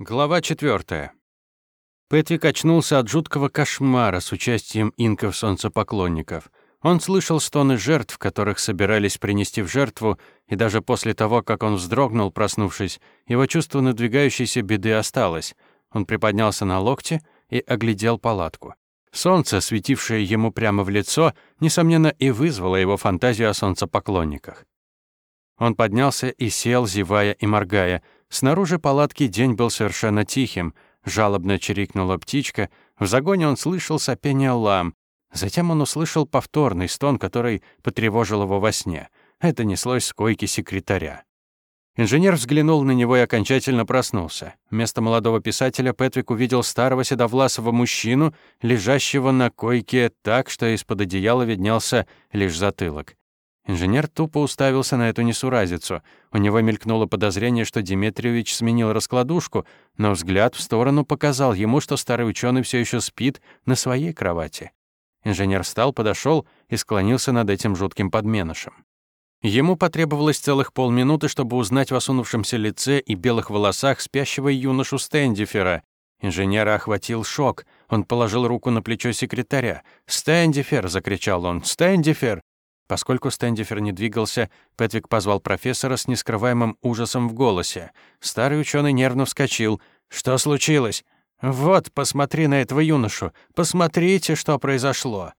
Глава 4. Пэтрик очнулся от жуткого кошмара с участием инков-солнцепоклонников. Он слышал стоны жертв, которых собирались принести в жертву, и даже после того, как он вздрогнул, проснувшись, его чувство надвигающейся беды осталось. Он приподнялся на локте и оглядел палатку. Солнце, светившее ему прямо в лицо, несомненно, и вызвало его фантазию о солнцепоклонниках. Он поднялся и сел, зевая и моргая — Снаружи палатки день был совершенно тихим. Жалобно чирикнула птичка. В загоне он слышал сопение лам. Затем он услышал повторный стон, который потревожил его во сне. Это неслось с койки секретаря. Инженер взглянул на него и окончательно проснулся. Вместо молодого писателя Петрик увидел старого седовласого мужчину, лежащего на койке так, что из-под одеяла виднелся лишь затылок. Инженер тупо уставился на эту несуразицу. У него мелькнуло подозрение, что Дмитриевич сменил раскладушку, но взгляд в сторону показал ему, что старый ученый все еще спит на своей кровати. Инженер встал, подошел и склонился над этим жутким подменышем. Ему потребовалось целых полминуты, чтобы узнать в осунувшемся лице и белых волосах спящего юношу Стэндифера. Инженера охватил шок. Он положил руку на плечо секретаря. «Стэндифер!» — закричал он. «Стэндифер!» Поскольку Стэндифер не двигался, Пэтрик позвал профессора с нескрываемым ужасом в голосе. Старый ученый нервно вскочил. «Что случилось?» «Вот, посмотри на этого юношу. Посмотрите, что произошло».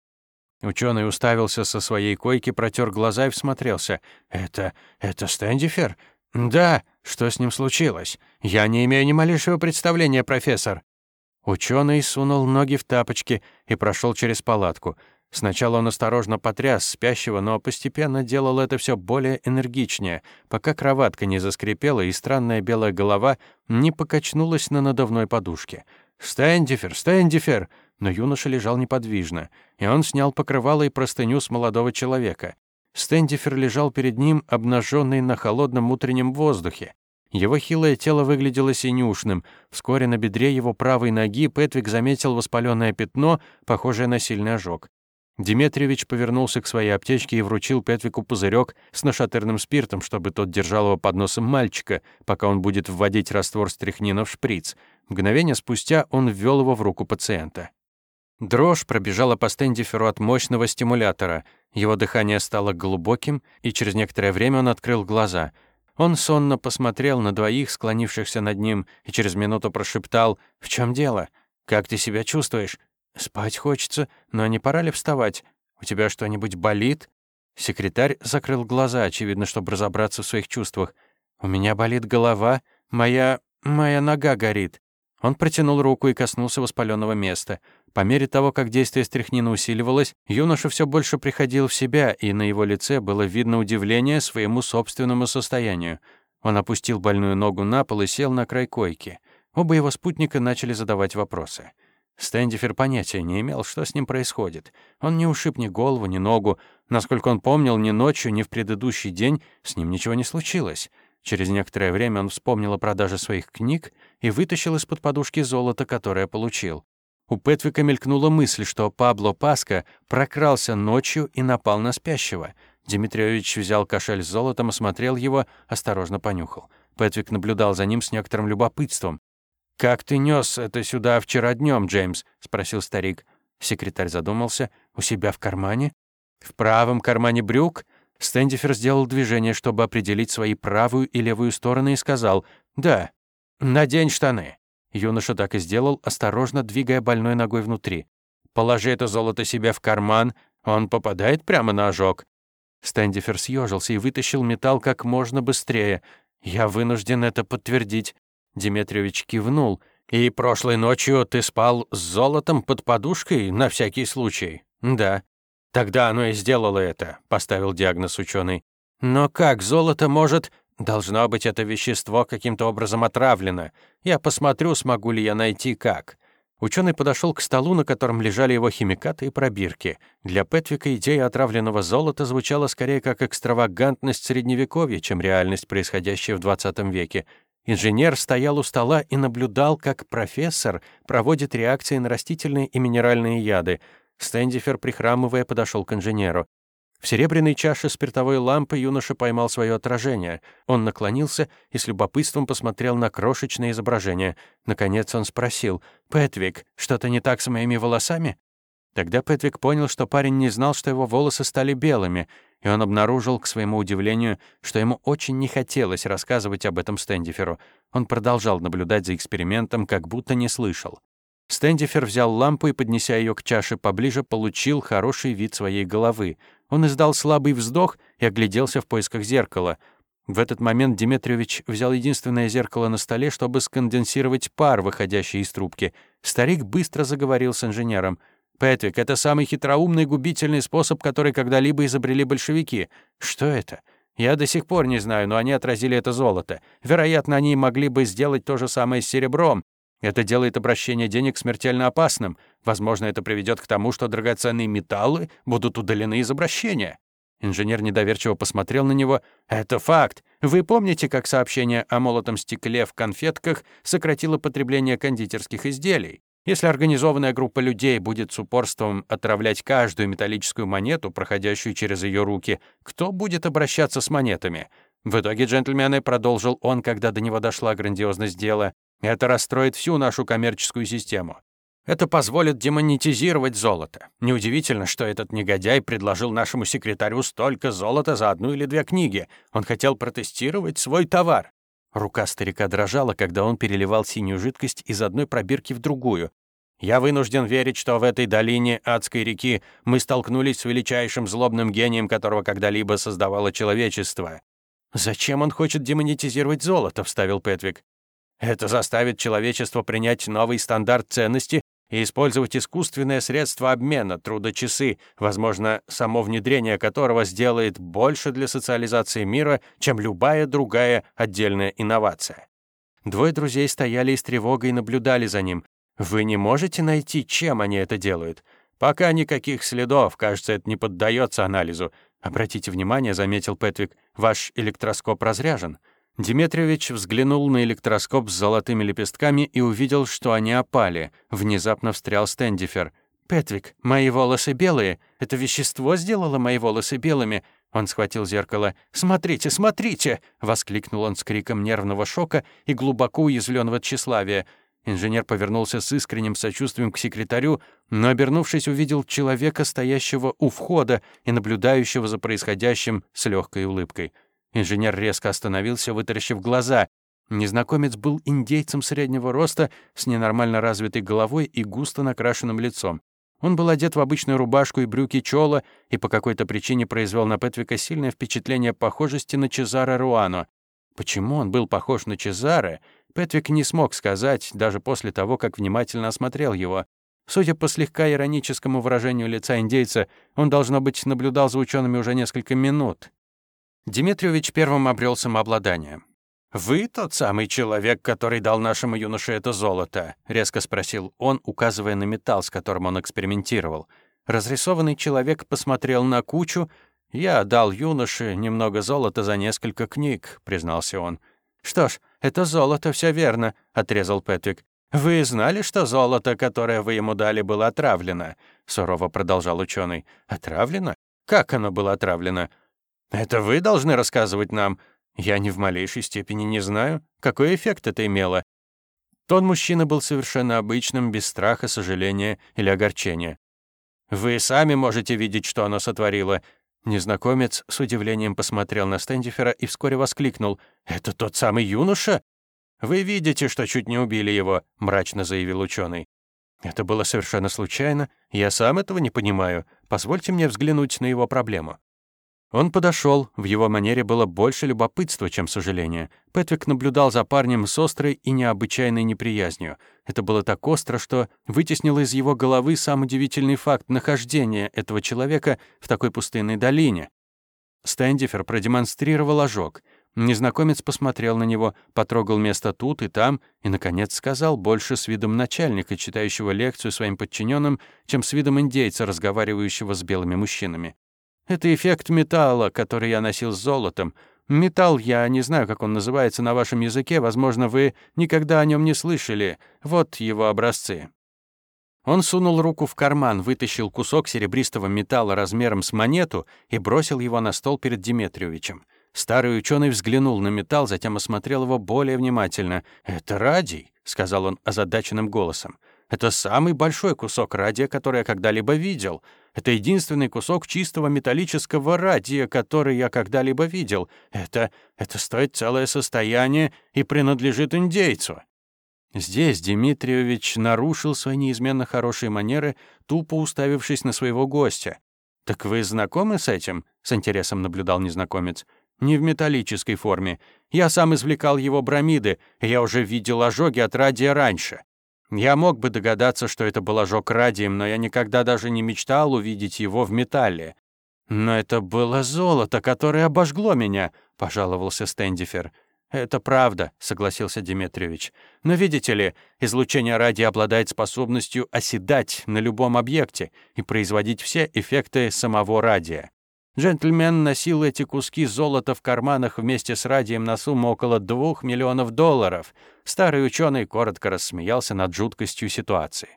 Ученый уставился со своей койки, протер глаза и всмотрелся. «Это... это Стэндифер?» «Да. Что с ним случилось?» «Я не имею ни малейшего представления, профессор». Ученый сунул ноги в тапочки и прошел через палатку. Сначала он осторожно потряс спящего, но постепенно делал это все более энергичнее, пока кроватка не заскрипела и странная белая голова не покачнулась на надувной подушке. «Стэндифер! Стэндифер!» Но юноша лежал неподвижно, и он снял покрывало и простыню с молодого человека. Стэндифер лежал перед ним, обнаженный на холодном утреннем воздухе. Его хилое тело выглядело синюшным. Вскоре на бедре его правой ноги Пэтвик заметил воспаленное пятно, похожее на сильный ожог. Диметриевич повернулся к своей аптечке и вручил Петвику пузырек с нашатырным спиртом, чтобы тот держал его под носом мальчика, пока он будет вводить раствор стрихнина в шприц. Мгновение спустя он ввел его в руку пациента. Дрожь пробежала по стендиферу от мощного стимулятора. Его дыхание стало глубоким, и через некоторое время он открыл глаза. Он сонно посмотрел на двоих, склонившихся над ним, и через минуту прошептал «В чем дело? Как ты себя чувствуешь?» «Спать хочется, но не пора ли вставать? У тебя что-нибудь болит?» Секретарь закрыл глаза, очевидно, чтобы разобраться в своих чувствах. «У меня болит голова, моя... моя нога горит». Он протянул руку и коснулся воспаленного места. По мере того, как действие стряхнина усиливалось, юноша все больше приходил в себя, и на его лице было видно удивление своему собственному состоянию. Он опустил больную ногу на пол и сел на край койки. Оба его спутника начали задавать вопросы. Стэндифер понятия не имел, что с ним происходит. Он не ушиб ни голову, ни ногу. Насколько он помнил, ни ночью, ни в предыдущий день с ним ничего не случилось. Через некоторое время он вспомнил о продаже своих книг и вытащил из-под подушки золото, которое получил. У Петвика мелькнула мысль, что Пабло Паска прокрался ночью и напал на спящего. Дмитриевич взял кошель с золотом, осмотрел его, осторожно понюхал. Петвик наблюдал за ним с некоторым любопытством. «Как ты нес это сюда вчера днем, Джеймс?» — спросил старик. Секретарь задумался. «У себя в кармане?» «В правом кармане брюк?» Стэндифер сделал движение, чтобы определить свои правую и левую стороны, и сказал «Да, надень штаны». Юноша так и сделал, осторожно двигая больной ногой внутри. «Положи это золото себе в карман, он попадает прямо на ожог». Стэндифер съежился и вытащил металл как можно быстрее. «Я вынужден это подтвердить. Дмитриевич кивнул. «И прошлой ночью ты спал с золотом под подушкой на всякий случай?» «Да». «Тогда оно и сделало это», — поставил диагноз ученый. «Но как золото может...» «Должно быть, это вещество каким-то образом отравлено. Я посмотрю, смогу ли я найти как». Ученый подошел к столу, на котором лежали его химикаты и пробирки. Для Петвика идея отравленного золота звучала скорее как экстравагантность Средневековья, чем реальность, происходящая в 20 веке. Инженер стоял у стола и наблюдал, как профессор проводит реакции на растительные и минеральные яды. Стэндифер, прихрамывая, подошел к инженеру. В серебряной чаше спиртовой лампы юноша поймал свое отражение. Он наклонился и с любопытством посмотрел на крошечное изображение. Наконец он спросил, «Пэтвик, что-то не так с моими волосами?» Тогда Пэтвик понял, что парень не знал, что его волосы стали белыми, и он обнаружил, к своему удивлению, что ему очень не хотелось рассказывать об этом Стэндиферу. Он продолжал наблюдать за экспериментом, как будто не слышал. Стэндифер взял лампу и, поднеся ее к чаше поближе, получил хороший вид своей головы. Он издал слабый вздох и огляделся в поисках зеркала. В этот момент Дмитриевич взял единственное зеркало на столе, чтобы сконденсировать пар, выходящий из трубки. Старик быстро заговорил с инженером. «Пэтвик, это самый хитроумный губительный способ, который когда-либо изобрели большевики. Что это?» Я до сих пор не знаю, но они отразили это золото. Вероятно, они могли бы сделать то же самое с серебром, это делает обращение денег смертельно опасным. Возможно, это приведет к тому, что драгоценные металлы будут удалены из обращения. Инженер недоверчиво посмотрел на него. «Это факт. Вы помните, как сообщение о молотом стекле в конфетках сократило потребление кондитерских изделий? Если организованная группа людей будет с упорством отравлять каждую металлическую монету, проходящую через ее руки, кто будет обращаться с монетами? В итоге, джентльмены, продолжил он, когда до него дошла грандиозность дела, это расстроит всю нашу коммерческую систему. Это позволит демонетизировать золото. Неудивительно, что этот негодяй предложил нашему секретарю столько золота за одну или две книги. Он хотел протестировать свой товар. Рука старика дрожала, когда он переливал синюю жидкость из одной пробирки в другую. Я вынужден верить, что в этой долине адской реки мы столкнулись с величайшим злобным гением, которого когда-либо создавало человечество. «Зачем он хочет демонетизировать золото?» — вставил Петвик. Это заставит человечество принять новый стандарт ценности и использовать искусственное средство обмена, трудочасы, возможно, само внедрение которого сделает больше для социализации мира, чем любая другая отдельная инновация. Двое друзей стояли и с тревогой наблюдали за ним. Вы не можете найти, чем они это делают? Пока никаких следов, кажется, это не поддается анализу. Обратите внимание, заметил Петвик, ваш электроскоп разряжен. Дмитриевич взглянул на электроскоп с золотыми лепестками и увидел, что они опали. Внезапно встрял Стэндифер. «Петвик, мои волосы белые. Это вещество сделало мои волосы белыми». Он схватил зеркало. «Смотрите, смотрите!» — воскликнул он с криком нервного шока и глубоко уязвленного тщеславия. Инженер повернулся с искренним сочувствием к секретарю, но, обернувшись, увидел человека, стоящего у входа и наблюдающего за происходящим с легкой улыбкой. Инженер резко остановился, вытаращив глаза. Незнакомец был индейцем среднего роста, с ненормально развитой головой и густо накрашенным лицом. Он был одет в обычную рубашку и брюки чола и по какой-то причине произвел на Петвика сильное впечатление похожести на Чезаро Руано. Почему он был похож на Чезаро, Петвик не смог сказать, даже после того, как внимательно осмотрел его. Судя по слегка ироническому выражению лица индейца, он, должно быть, наблюдал за учеными уже несколько минут. Дмитриевич первым обрел самообладание. «Вы тот самый человек, который дал нашему юноше это золото?» — резко спросил он, указывая на металл, с которым он экспериментировал. Разрисованный человек посмотрел на кучу. «Я дал юноше немного золота за несколько книг», — признался он. «Что ж, это золото, все верно», — отрезал Пэтрик. «Вы знали, что золото, которое вы ему дали, было отравлено?» — сурово продолжал ученый. «Отравлено? Как оно было отравлено?» Это вы должны рассказывать нам. Я ни в малейшей степени не знаю, какой эффект это имело. Тот мужчина был совершенно обычным, без страха, сожаления или огорчения. Вы сами можете видеть, что оно сотворило. Незнакомец с удивлением посмотрел на Стендифера и вскоре воскликнул. «Это тот самый юноша?» «Вы видите, что чуть не убили его», — мрачно заявил ученый. «Это было совершенно случайно. Я сам этого не понимаю. Позвольте мне взглянуть на его проблему». Он подошел, в его манере было больше любопытства, чем сожаления. Пэтвик наблюдал за парнем с острой и необычайной неприязнью. Это было так остро, что вытеснило из его головы сам удивительный факт нахождения этого человека в такой пустынной долине. Стэндифер продемонстрировал ожог. Незнакомец посмотрел на него, потрогал место тут и там и, наконец, сказал больше с видом начальника, читающего лекцию своим подчиненным, чем с видом индейца, разговаривающего с белыми мужчинами. Это эффект металла, который я носил с золотом. Металл, я не знаю, как он называется на вашем языке, возможно, вы никогда о нем не слышали. Вот его образцы». Он сунул руку в карман, вытащил кусок серебристого металла размером с монету и бросил его на стол перед Диметриевичем. Старый ученый взглянул на металл, затем осмотрел его более внимательно. «Это радий», — сказал он озадаченным голосом. «Это самый большой кусок радия, который я когда-либо видел. Это единственный кусок чистого металлического радия, который я когда-либо видел. Это... это стоит целое состояние и принадлежит индейцу». Здесь Дмитриевич нарушил свои неизменно хорошие манеры, тупо уставившись на своего гостя. «Так вы знакомы с этим?» — с интересом наблюдал незнакомец. «Не в металлической форме. Я сам извлекал его бромиды, и я уже видел ожоги от радия раньше. Я мог бы догадаться, что это был ожог радием, но я никогда даже не мечтал увидеть его в металле. Но это было золото, которое обожгло меня», — пожаловался Стендифер. «Это правда», — согласился Дмитриевич. «Но видите ли, излучение радия обладает способностью оседать на любом объекте и производить все эффекты самого радия. Джентльмен носил эти куски золота в карманах вместе с радием на сумму около двух миллионов долларов. Старый ученый коротко рассмеялся над жуткостью ситуации.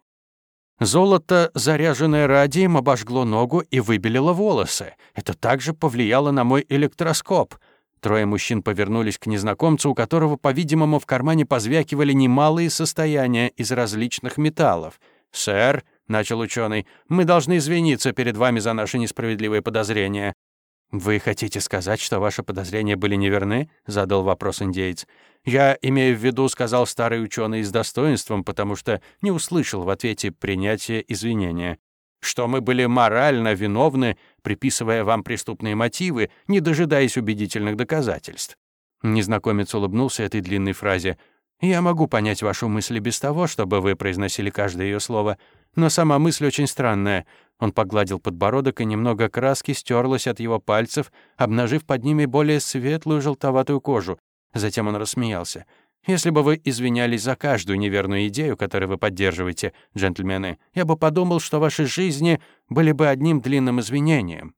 Золото, заряженное радием, обожгло ногу и выбелило волосы. Это также повлияло на мой электроскоп — Трое мужчин повернулись к незнакомцу, у которого, по-видимому, в кармане позвякивали немалые состояния из различных металлов. «Сэр», — начал ученый, — «мы должны извиниться перед вами за наши несправедливые подозрения». «Вы хотите сказать, что ваши подозрения были неверны?» — задал вопрос индейец. «Я имею в виду», — сказал старый ученый с достоинством, потому что не услышал в ответе принятия извинения что мы были морально виновны, приписывая вам преступные мотивы, не дожидаясь убедительных доказательств». Незнакомец улыбнулся этой длинной фразе. «Я могу понять вашу мысль без того, чтобы вы произносили каждое ее слово, но сама мысль очень странная». Он погладил подбородок, и немного краски стерлось от его пальцев, обнажив под ними более светлую желтоватую кожу. Затем он рассмеялся. Если бы вы извинялись за каждую неверную идею, которую вы поддерживаете, джентльмены, я бы подумал, что ваши жизни были бы одним длинным извинением».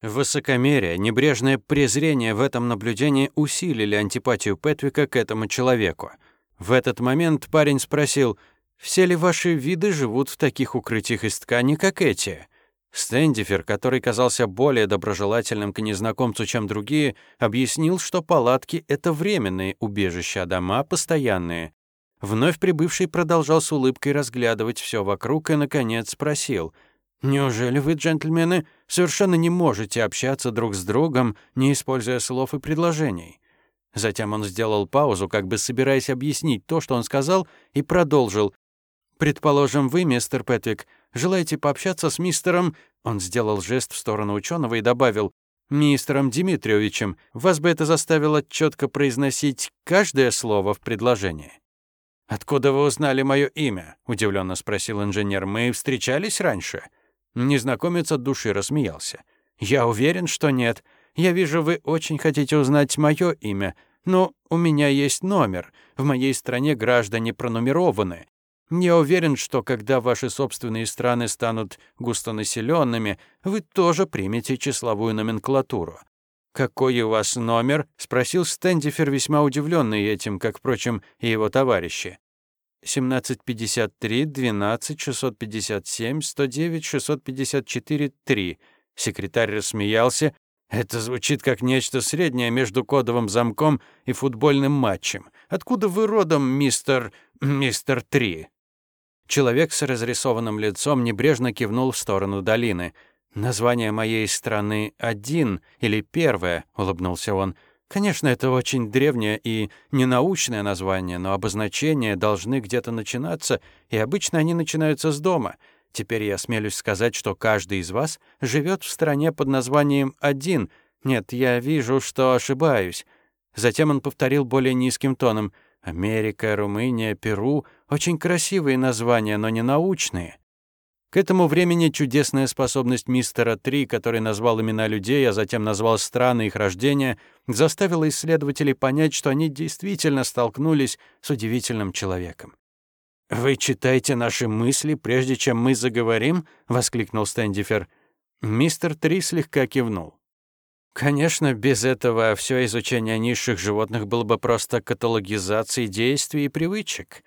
Высокомерие, небрежное презрение в этом наблюдении усилили антипатию Петвика к этому человеку. В этот момент парень спросил, «Все ли ваши виды живут в таких укрытиях из ткани, как эти?» Стендифер, который казался более доброжелательным к незнакомцу, чем другие, объяснил, что палатки — это временные убежища, а дома — постоянные. Вновь прибывший продолжал с улыбкой разглядывать все вокруг и, наконец, спросил, «Неужели вы, джентльмены, совершенно не можете общаться друг с другом, не используя слов и предложений?» Затем он сделал паузу, как бы собираясь объяснить то, что он сказал, и продолжил. «Предположим, вы, мистер Петвик, Желаете пообщаться с мистером...» Он сделал жест в сторону ученого и добавил «Мистером Дмитриевичем. Вас бы это заставило четко произносить каждое слово в предложении». «Откуда вы узнали мое имя?» — удивленно спросил инженер. «Мы встречались раньше?» Незнакомец от души рассмеялся. «Я уверен, что нет. Я вижу, вы очень хотите узнать мое имя. Но у меня есть номер. В моей стране граждане пронумерованы. Я уверен, что когда ваши собственные страны станут густонаселенными, вы тоже примете числовую номенклатуру. «Какой у вас номер?» — спросил Стендифер, весьма удивленный этим, как, впрочем, и его товарищи. 1753, 12, 657, 109, 654, 3. Секретарь рассмеялся. Это звучит как нечто среднее между кодовым замком и футбольным матчем. Откуда вы родом, мистер... мистер Три? Человек с разрисованным лицом небрежно кивнул в сторону долины. «Название моей страны «Один» или «Первое», — улыбнулся он. «Конечно, это очень древнее и ненаучное название, но обозначения должны где-то начинаться, и обычно они начинаются с дома. Теперь я смелюсь сказать, что каждый из вас живет в стране под названием «Один». Нет, я вижу, что ошибаюсь». Затем он повторил более низким тоном — Америка, Румыния, Перу — очень красивые названия, но не научные. К этому времени чудесная способность мистера Три, который назвал имена людей, а затем назвал страны их рождения, заставила исследователей понять, что они действительно столкнулись с удивительным человеком. «Вы читаете наши мысли, прежде чем мы заговорим?» — воскликнул Стэндифер. Мистер Три слегка кивнул. Конечно, без этого все изучение низших животных было бы просто каталогизацией действий и привычек.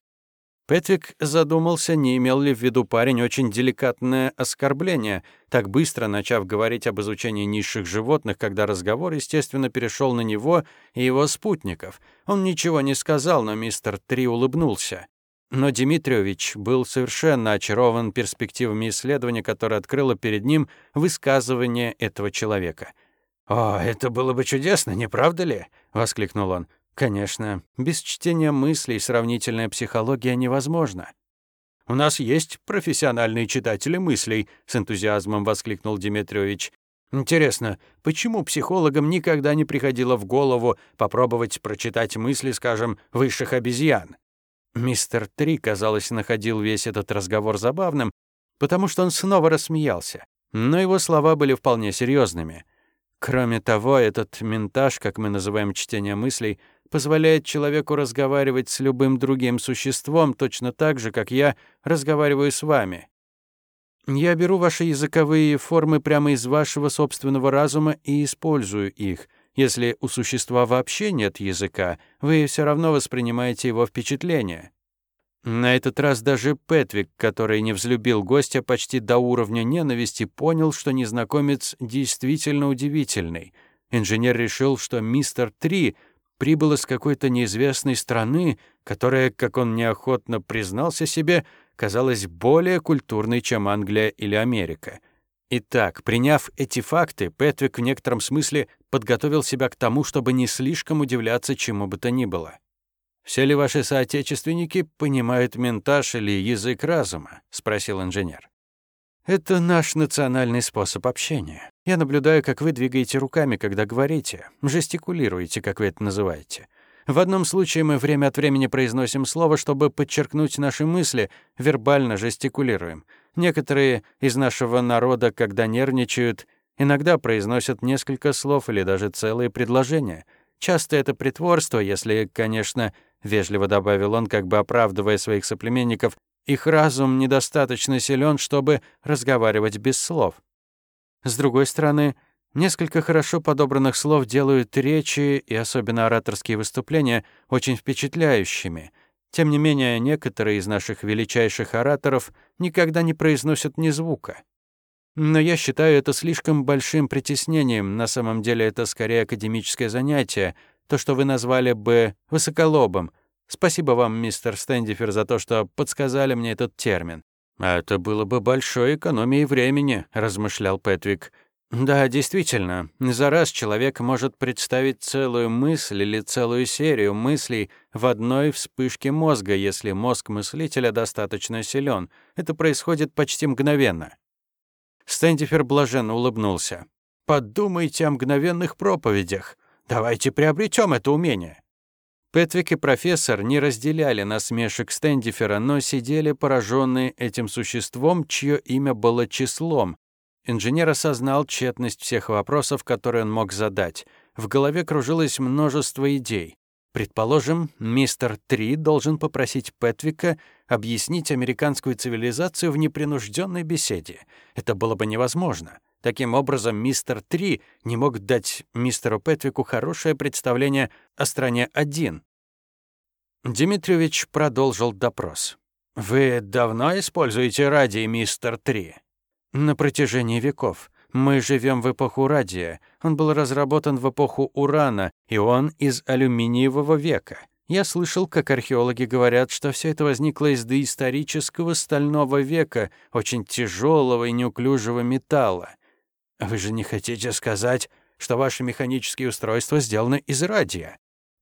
Петвик задумался, не имел ли в виду парень очень деликатное оскорбление, так быстро начав говорить об изучении низших животных, когда разговор, естественно, перешел на него и его спутников. Он ничего не сказал, но мистер Три улыбнулся. Но Дмитриевич был совершенно очарован перспективами исследования, которое открыло перед ним высказывание этого человека. «О, это было бы чудесно, не правда ли?» — воскликнул он. Конечно, без чтения мыслей сравнительная психология невозможна. «У нас есть профессиональные читатели мыслей», — с энтузиазмом воскликнул Дмитриевич. «Интересно, почему психологам никогда не приходило в голову попробовать прочитать мысли, скажем, высших обезьян?» Мистер Три, казалось, находил весь этот разговор забавным, потому что он снова рассмеялся. Но его слова были вполне серьезными. Кроме того, этот ментаж, как мы называем чтение мыслей, позволяет человеку разговаривать с любым другим существом точно так же, как я разговариваю с вами. Я беру ваши языковые формы прямо из вашего собственного разума и использую их. Если у существа вообще нет языка, вы все равно воспринимаете его впечатление. На этот раз даже Петвик, который не взлюбил гостя почти до уровня ненависти, понял, что незнакомец действительно удивительный. Инженер решил, что мистер Три прибыл из какой-то неизвестной страны, которая, как он неохотно признался себе, казалась более культурной, чем Англия или Америка. Итак, приняв эти факты, Петвик в некотором смысле подготовил себя к тому, чтобы не слишком удивляться чему бы то ни было. «Все ли ваши соотечественники понимают ментаж или язык разума?» — спросил инженер. Это наш национальный способ общения. Я наблюдаю, как вы двигаете руками, когда говорите, жестикулируете, как вы это называете. В одном случае мы время от времени произносим слово, чтобы подчеркнуть наши мысли, вербально жестикулируем. Некоторые из нашего народа, когда нервничают, иногда произносят несколько слов или даже целые предложения. Часто это притворство, если, конечно, вежливо добавил он, как бы оправдывая своих соплеменников, их разум недостаточно силен, чтобы разговаривать без слов. С другой стороны, несколько хорошо подобранных слов делают речи и особенно ораторские выступления очень впечатляющими. Тем не менее, некоторые из наших величайших ораторов никогда не произносят ни звука. Но я считаю это слишком большим притеснением. На самом деле это скорее академическое занятие, то, что вы назвали бы высоколобым — Спасибо вам, мистер Стэндифер, за то, что подсказали мне этот термин. А это было бы большой экономией времени, размышлял Петвик. Да, действительно, за раз человек может представить целую мысль или целую серию мыслей в одной вспышке мозга, если мозг мыслителя достаточно силен. Это происходит почти мгновенно. Стэндифер блаженно улыбнулся. «Подумайте о мгновенных проповедях. Давайте приобретем это умение. Петвик и профессор не разделяли насмешек Стэндифера, но сидели пораженные этим существом, чье имя было числом. Инженер осознал тщетность всех вопросов, которые он мог задать. В голове кружилось множество идей. Предположим, мистер Три должен попросить Петвика объяснить американскую цивилизацию в непринужденной беседе. Это было бы невозможно. Таким образом, мистер Три не мог дать мистеру Петвику хорошее представление о стране один. Дмитриевич продолжил допрос. «Вы давно используете радий, мистер Три?» «На протяжении веков. Мы живем в эпоху радия. Он был разработан в эпоху урана, и он из алюминиевого века. Я слышал, как археологи говорят, что все это возникло из доисторического стального века, очень тяжелого и неуклюжего металла. Вы же не хотите сказать, что ваши механические устройства сделаны из радия?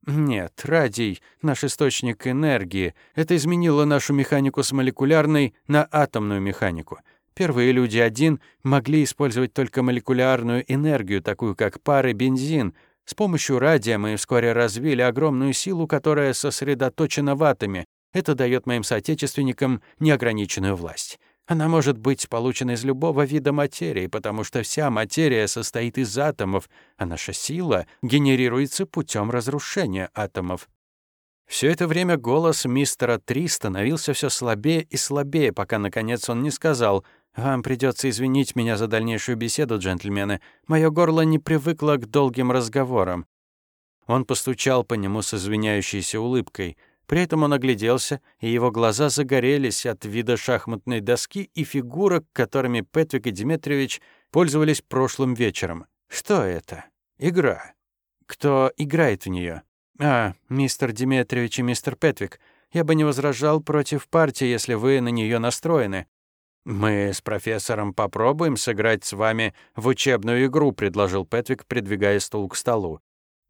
Нет, радий — наш источник энергии. Это изменило нашу механику с молекулярной на атомную механику. Первые люди один могли использовать только молекулярную энергию, такую как пар и бензин. С помощью радия мы вскоре развили огромную силу, которая сосредоточена в атоме. Это дает моим соотечественникам неограниченную власть. Она может быть получена из любого вида материи, потому что вся материя состоит из атомов, а наша сила генерируется путем разрушения атомов. Все это время голос мистера Три становился все слабее и слабее, пока, наконец, он не сказал «Вам придется извинить меня за дальнейшую беседу, джентльмены. Мое горло не привыкло к долгим разговорам». Он постучал по нему с извиняющейся улыбкой — При этом он огляделся, и его глаза загорелись от вида шахматной доски и фигурок, которыми Петвик и Дмитриевич пользовались прошлым вечером. Что это? Игра. Кто играет в нее? А, мистер Дмитриевич и мистер Петвик. Я бы не возражал против партии, если вы на нее настроены. «Мы с профессором попробуем сыграть с вами в учебную игру», — предложил Петвик, придвигая стул к столу.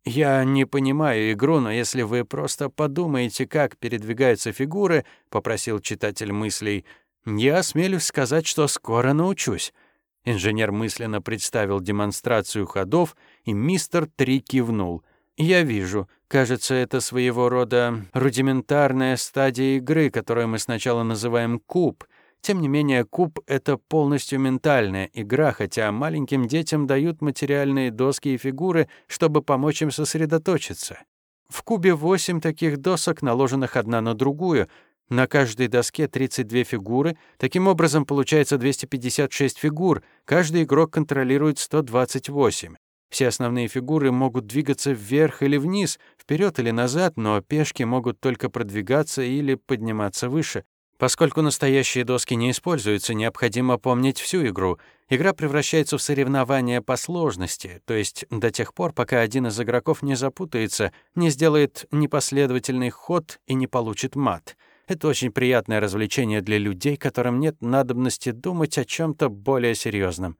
«Я не понимаю игру, но если вы просто подумаете, как передвигаются фигуры», — попросил читатель мыслей, «я осмелюсь сказать, что скоро научусь». Инженер мысленно представил демонстрацию ходов, и мистер Три кивнул. «Я вижу. Кажется, это своего рода рудиментарная стадия игры, которую мы сначала называем куб. Тем не менее, куб — это полностью ментальная игра, хотя маленьким детям дают материальные доски и фигуры, чтобы помочь им сосредоточиться. В кубе 8 таких досок, наложенных одна на другую. На каждой доске 32 фигуры. Таким образом, получается 256 фигур. Каждый игрок контролирует 128. Все основные фигуры могут двигаться вверх или вниз, вперед или назад, но пешки могут только продвигаться или подниматься выше. Поскольку настоящие доски не используются, необходимо помнить всю игру. Игра превращается в соревнование по сложности, то есть до тех пор, пока один из игроков не запутается, не сделает непоследовательный ход и не получит мат. Это очень приятное развлечение для людей, которым нет надобности думать о чем то более серьезном.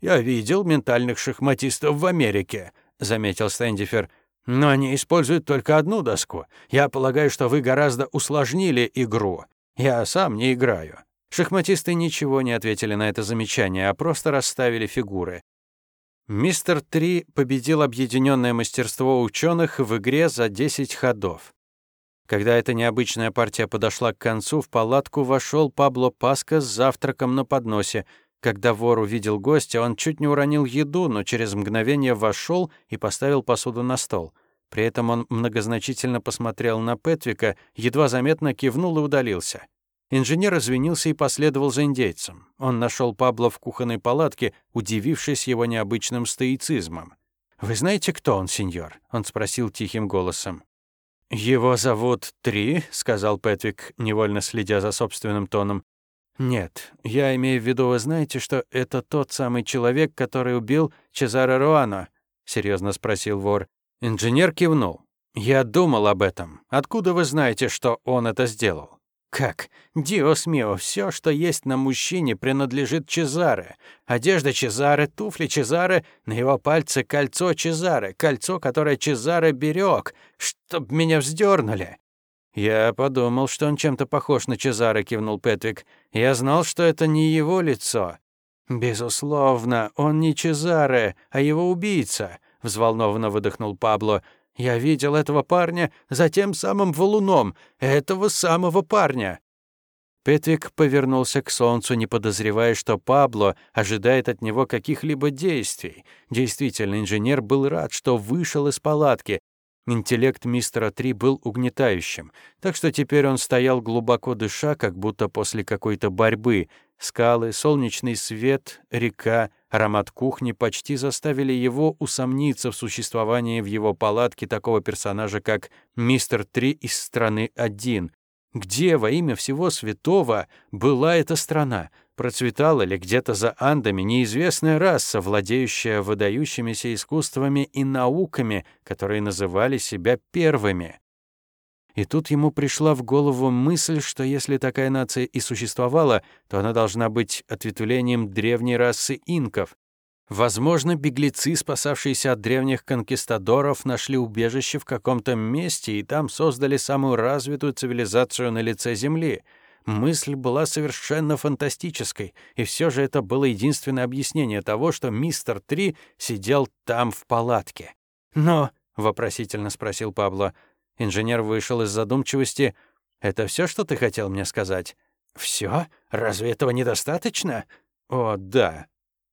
«Я видел ментальных шахматистов в Америке», — заметил Стэндифер. «Но они используют только одну доску. Я полагаю, что вы гораздо усложнили игру. Я сам не играю. Шахматисты ничего не ответили на это замечание, а просто расставили фигуры. Мистер Три победил объединенное мастерство ученых в игре за 10 ходов. Когда эта необычная партия подошла к концу, в палатку вошел Пабло Паска с завтраком на подносе. Когда вор увидел гостя, он чуть не уронил еду, но через мгновение вошел и поставил посуду на стол. При этом он многозначительно посмотрел на Петвика, едва заметно кивнул и удалился. Инженер извинился и последовал за индейцем. Он нашел Пабло в кухонной палатке, удивившись его необычным стоицизмом. «Вы знаете, кто он, сеньор?» — он спросил тихим голосом. «Его зовут Три», — сказал Петвик, невольно следя за собственным тоном. «Нет, я имею в виду, вы знаете, что это тот самый человек, который убил Чезаро Руано?» — серьезно спросил вор. Инженер кивнул. «Я думал об этом. Откуда вы знаете, что он это сделал?» «Как? Диос мио, все, что есть на мужчине, принадлежит Чезаре. Одежда Чезаре, туфли Чезаре, на его пальце кольцо Чезаре, кольцо, которое Чезаре берег, чтоб меня вздернули. «Я подумал, что он чем-то похож на Чезаре», — кивнул Петвик. «Я знал, что это не его лицо». «Безусловно, он не Чезаре, а его убийца взволнованно выдохнул Пабло. Я видел этого парня за тем самым валуном, этого самого парня. Петрик повернулся к солнцу, не подозревая, что Пабло ожидает от него каких-либо действий. Действительно, инженер был рад, что вышел из палатки. Интеллект мистера Три был угнетающим, так что теперь он стоял глубоко дыша, как будто после какой-то борьбы. Скалы, солнечный свет, река, Аромат кухни почти заставили его усомниться в существовании в его палатке такого персонажа, как мистер Три из страны один. Где во имя всего святого была эта страна? Процветала ли где-то за Андами неизвестная раса, владеющая выдающимися искусствами и науками, которые называли себя первыми? И тут ему пришла в голову мысль, что если такая нация и существовала, то она должна быть ответвлением древней расы инков. Возможно, беглецы, спасавшиеся от древних конкистадоров, нашли убежище в каком-то месте и там создали самую развитую цивилизацию на лице Земли. Мысль была совершенно фантастической, и все же это было единственное объяснение того, что мистер Три сидел там в палатке. «Но», — вопросительно спросил Пабло, — Инженер вышел из задумчивости. «Это все, что ты хотел мне сказать?» «Все? Разве этого недостаточно?» «О, да».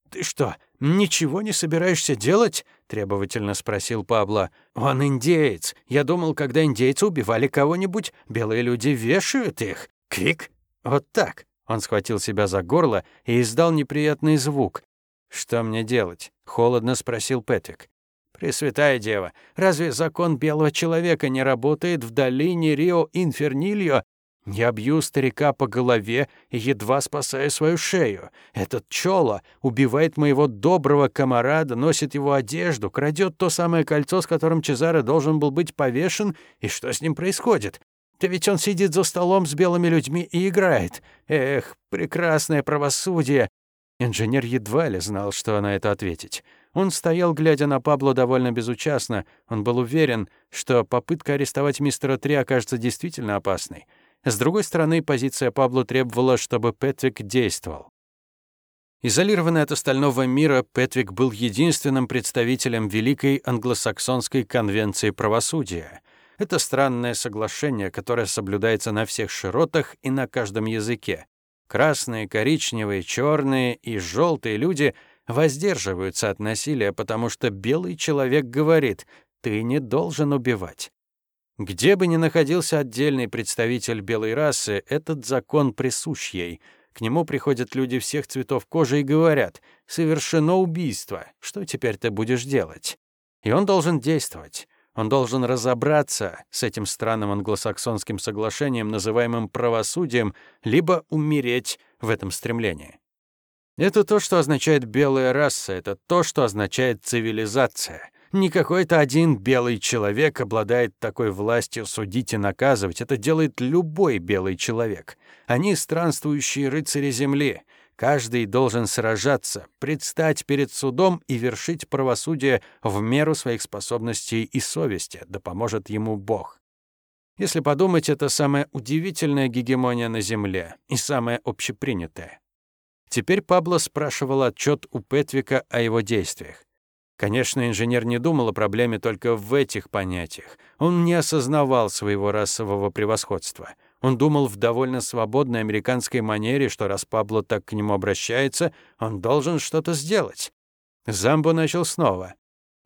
«Ты что, ничего не собираешься делать?» — требовательно спросил Пабло. «Он индеец. Я думал, когда индейцы убивали кого-нибудь, белые люди вешают их. Крик. Вот так». Он схватил себя за горло и издал неприятный звук. «Что мне делать?» — холодно спросил Петрик. Пресвятая Дева, разве закон белого человека не работает в долине Рио-Инфернильо? Я бью старика по голове и едва спасаю свою шею. Этот Чола убивает моего доброго комарада, носит его одежду, крадет то самое кольцо, с которым Чезаре должен был быть повешен, и что с ним происходит? Да ведь он сидит за столом с белыми людьми и играет. Эх, прекрасное правосудие!» Инженер едва ли знал, что на это ответить. Он стоял, глядя на Пабло довольно безучастно. Он был уверен, что попытка арестовать мистера Три окажется действительно опасной. С другой стороны, позиция Пабло требовала, чтобы Петвик действовал. Изолированный от остального мира, Петвик был единственным представителем Великой англосаксонской конвенции правосудия. Это странное соглашение, которое соблюдается на всех широтах и на каждом языке. Красные, коричневые, черные и желтые люди — воздерживаются от насилия, потому что белый человек говорит «ты не должен убивать». Где бы ни находился отдельный представитель белой расы, этот закон присущ ей. К нему приходят люди всех цветов кожи и говорят «совершено убийство, что теперь ты будешь делать?» И он должен действовать. Он должен разобраться с этим странным англосаксонским соглашением, называемым правосудием, либо умереть в этом стремлении. Это то, что означает белая раса, это то, что означает цивилизация. Не какой-то один белый человек обладает такой властью судить и наказывать. Это делает любой белый человек. Они странствующие рыцари земли. Каждый должен сражаться, предстать перед судом и вершить правосудие в меру своих способностей и совести, да поможет ему Бог. Если подумать, это самая удивительная гегемония на Земле и самая общепринятая. Теперь Пабло спрашивал отчет у Петвика о его действиях. Конечно, инженер не думал о проблеме только в этих понятиях. Он не осознавал своего расового превосходства. Он думал в довольно свободной американской манере, что раз Пабло так к нему обращается, он должен что-то сделать. Замбо начал снова.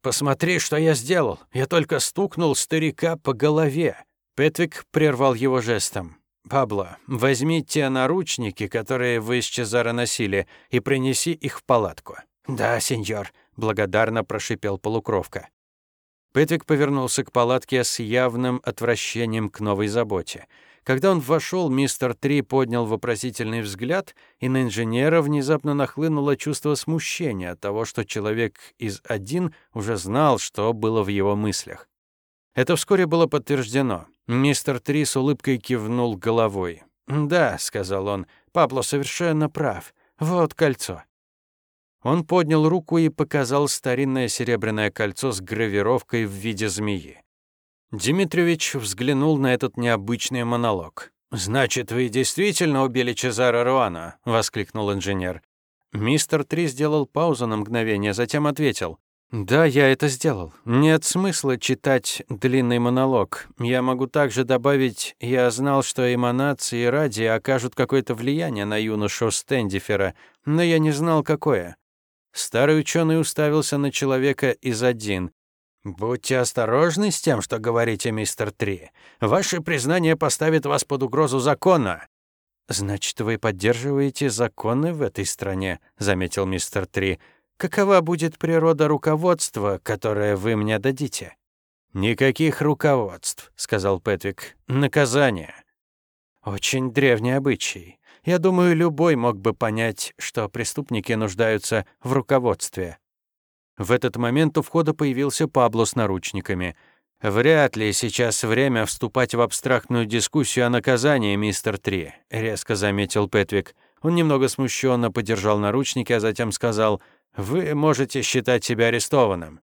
«Посмотри, что я сделал. Я только стукнул старика по голове». Петвик прервал его жестом. «Пабло, возьми те наручники, которые вы с Чезаро носили, и принеси их в палатку». «Да, сеньор», — благодарно прошипел полукровка. Петрик повернулся к палатке с явным отвращением к новой заботе. Когда он вошел, мистер Три поднял вопросительный взгляд, и на инженера внезапно нахлынуло чувство смущения от того, что человек из один уже знал, что было в его мыслях. Это вскоре было подтверждено. Мистер Три с улыбкой кивнул головой. «Да», — сказал он, — «Пабло совершенно прав. Вот кольцо». Он поднял руку и показал старинное серебряное кольцо с гравировкой в виде змеи. Дмитриевич взглянул на этот необычный монолог. «Значит, вы действительно убили Чезаро Руана?» — воскликнул инженер. Мистер Три сделал паузу на мгновение, затем ответил. Да, я это сделал. Нет смысла читать длинный монолог. Я могу также добавить, я знал, что эманации ради окажут какое-то влияние на юношу Стендифера, но я не знал, какое. Старый ученый уставился на человека из один. «Будьте осторожны с тем, что говорите, мистер Три. Ваше признание поставит вас под угрозу закона». «Значит, вы поддерживаете законы в этой стране», — заметил мистер Три. Какова будет природа руководства, которое вы мне дадите?» «Никаких руководств», — сказал Петвик. «Наказание». «Очень древний обычай. Я думаю, любой мог бы понять, что преступники нуждаются в руководстве». В этот момент у входа появился Пабло с наручниками. «Вряд ли сейчас время вступать в абстрактную дискуссию о наказании, мистер Три», — резко заметил Петвик. Он немного смущенно подержал наручники, а затем сказал — вы можете считать себя арестованным».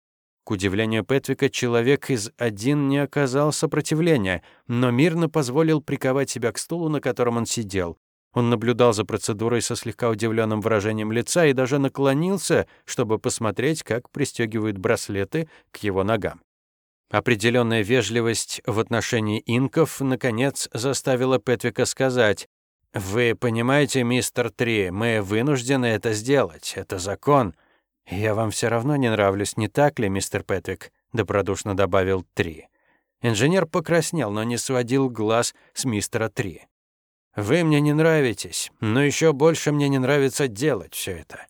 К удивлению Петвика, человек из один не оказал сопротивления, но мирно позволил приковать себя к стулу, на котором он сидел. Он наблюдал за процедурой со слегка удивленным выражением лица и даже наклонился, чтобы посмотреть, как пристегивают браслеты к его ногам. Определенная вежливость в отношении инков, наконец, заставила Петвика сказать, «Вы понимаете, мистер Три, мы вынуждены это сделать. Это закон». «Я вам все равно не нравлюсь, не так ли, мистер Петвик?» — добродушно добавил Три. Инженер покраснел, но не сводил глаз с мистера Три. «Вы мне не нравитесь, но еще больше мне не нравится делать все это.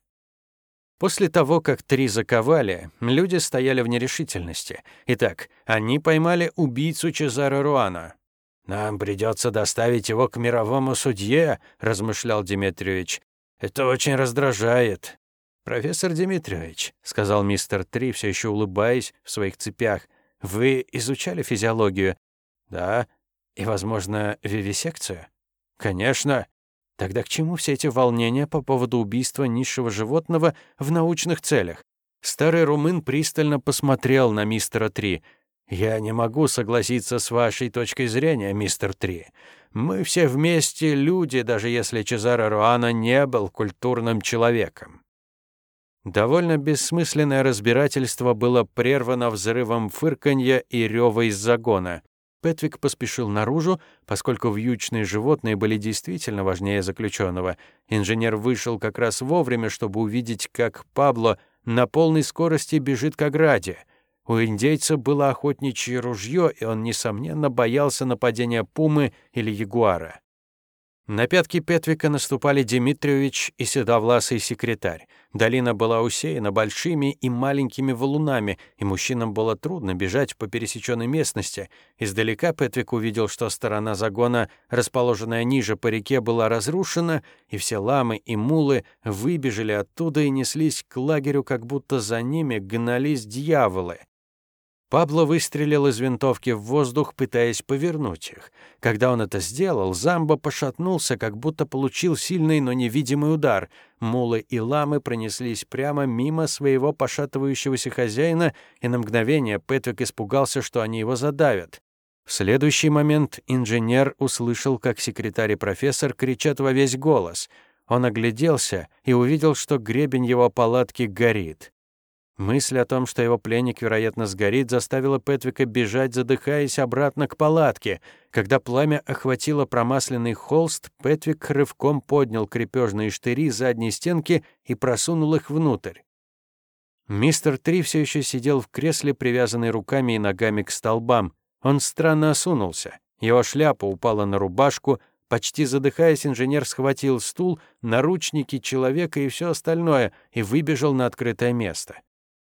После того, как три заковали, люди стояли в нерешительности. Итак, они поймали убийцу Чезаро Руана. «Нам придется доставить его к мировому судье», — размышлял Дмитриевич. «Это очень раздражает». «Профессор Дмитриевич», — сказал мистер Три, все еще улыбаясь в своих цепях, «вы изучали физиологию?» «Да. И, возможно, вивисекцию?» «Конечно. Тогда к чему все эти волнения по поводу убийства низшего животного в научных целях? Старый румын пристально посмотрел на мистера Три. «Я не могу согласиться с вашей точкой зрения, мистер Три. Мы все вместе люди, даже если Чезаро Руана не был культурным человеком». Довольно бессмысленное разбирательство было прервано взрывом фырканья и рева из загона. Петвик поспешил наружу, поскольку вьючные животные были действительно важнее заключенного. Инженер вышел как раз вовремя, чтобы увидеть, как Пабло на полной скорости бежит к ограде. У индейца было охотничье ружье, и он, несомненно, боялся нападения пумы или ягуара. На пятки Петвика наступали Дмитриевич и седовласый секретарь. Долина была усеяна большими и маленькими валунами, и мужчинам было трудно бежать по пересеченной местности. Издалека Петвик увидел, что сторона загона, расположенная ниже по реке, была разрушена, и все ламы и мулы выбежали оттуда и неслись к лагерю, как будто за ними гнались дьяволы. Пабло выстрелил из винтовки в воздух, пытаясь повернуть их. Когда он это сделал, Замбо пошатнулся, как будто получил сильный, но невидимый удар. Мулы и ламы пронеслись прямо мимо своего пошатывающегося хозяина, и на мгновение Пэтрик испугался, что они его задавят. В следующий момент инженер услышал, как секретарь и профессор кричат во весь голос. Он огляделся и увидел, что гребень его палатки горит. Мысль о том, что его пленник, вероятно, сгорит, заставила Петвика бежать, задыхаясь обратно к палатке. Когда пламя охватило промасленный холст, Петвик рывком поднял крепежные штыри задней стенки и просунул их внутрь. Мистер Три все еще сидел в кресле, привязанный руками и ногами к столбам. Он странно осунулся. Его шляпа упала на рубашку, Почти задыхаясь, инженер схватил стул, наручники человека и все остальное и выбежал на открытое место.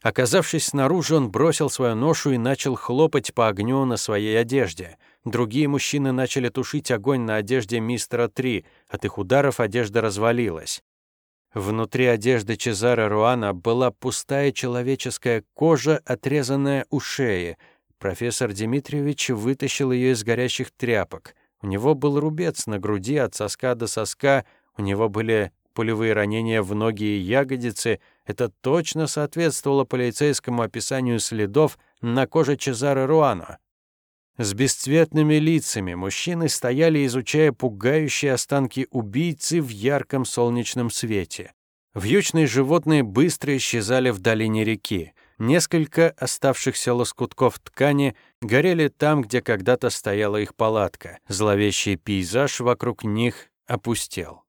Оказавшись снаружи, он бросил свою ношу и начал хлопать по огню на своей одежде. Другие мужчины начали тушить огонь на одежде мистера Три. От их ударов одежда развалилась. Внутри одежды Чезаро Руана была пустая человеческая кожа, отрезанная у шеи. Профессор Дмитриевич вытащил ее из горящих тряпок. У него был рубец на груди от соска до соска, у него были пулевые ранения в ноги и ягодицы — это точно соответствовало полицейскому описанию следов на коже Чезаро Руано. С бесцветными лицами мужчины стояли, изучая пугающие останки убийцы в ярком солнечном свете. Вьючные животные быстро исчезали в долине реки. Несколько оставшихся лоскутков ткани горели там, где когда-то стояла их палатка. Зловещий пейзаж вокруг них опустел.